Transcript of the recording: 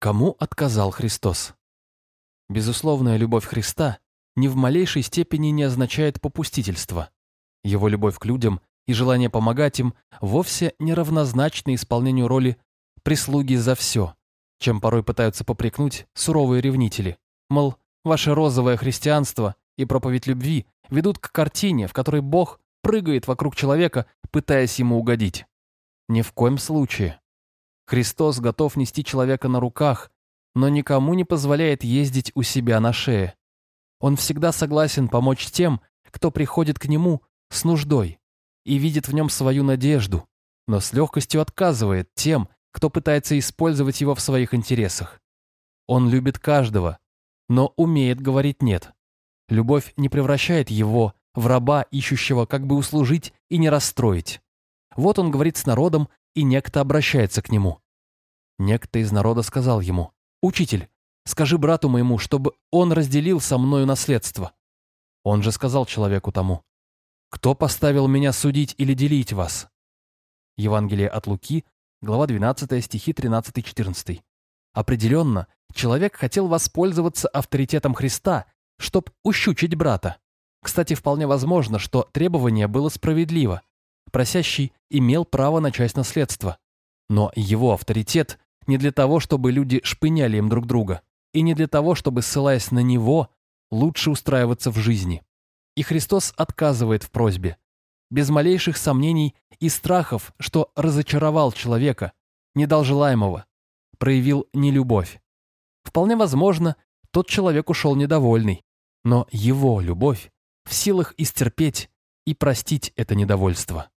Кому отказал Христос? Безусловная любовь Христа ни в малейшей степени не означает попустительство. Его любовь к людям и желание помогать им вовсе не равнозначны исполнению роли прислуги за все, чем порой пытаются попрекнуть суровые ревнители. Мол, ваше розовое христианство и проповедь любви ведут к картине, в которой Бог прыгает вокруг человека, пытаясь ему угодить. Ни в коем случае. Христос готов нести человека на руках, но никому не позволяет ездить у себя на шее. Он всегда согласен помочь тем, кто приходит к нему с нуждой и видит в нем свою надежду, но с легкостью отказывает тем, кто пытается использовать его в своих интересах. Он любит каждого, но умеет говорить «нет». Любовь не превращает его в раба, ищущего как бы услужить и не расстроить. Вот он говорит с народом, и некто обращается к нему. Некто из народа сказал ему, «Учитель, скажи брату моему, чтобы он разделил со мною наследство». Он же сказал человеку тому, «Кто поставил меня судить или делить вас?» Евангелие от Луки, глава 12, стихи 13-14. Определенно, человек хотел воспользоваться авторитетом Христа, чтобы ущучить брата. Кстати, вполне возможно, что требование было справедливо. Просящий имел право на часть наследства. Но его авторитет не для того, чтобы люди шпыняли им друг друга, и не для того, чтобы, ссылаясь на него, лучше устраиваться в жизни. И Христос отказывает в просьбе, без малейших сомнений и страхов, что разочаровал человека, не дал желаемого, проявил нелюбовь. Вполне возможно, тот человек ушел недовольный, но его любовь в силах истерпеть и простить это недовольство.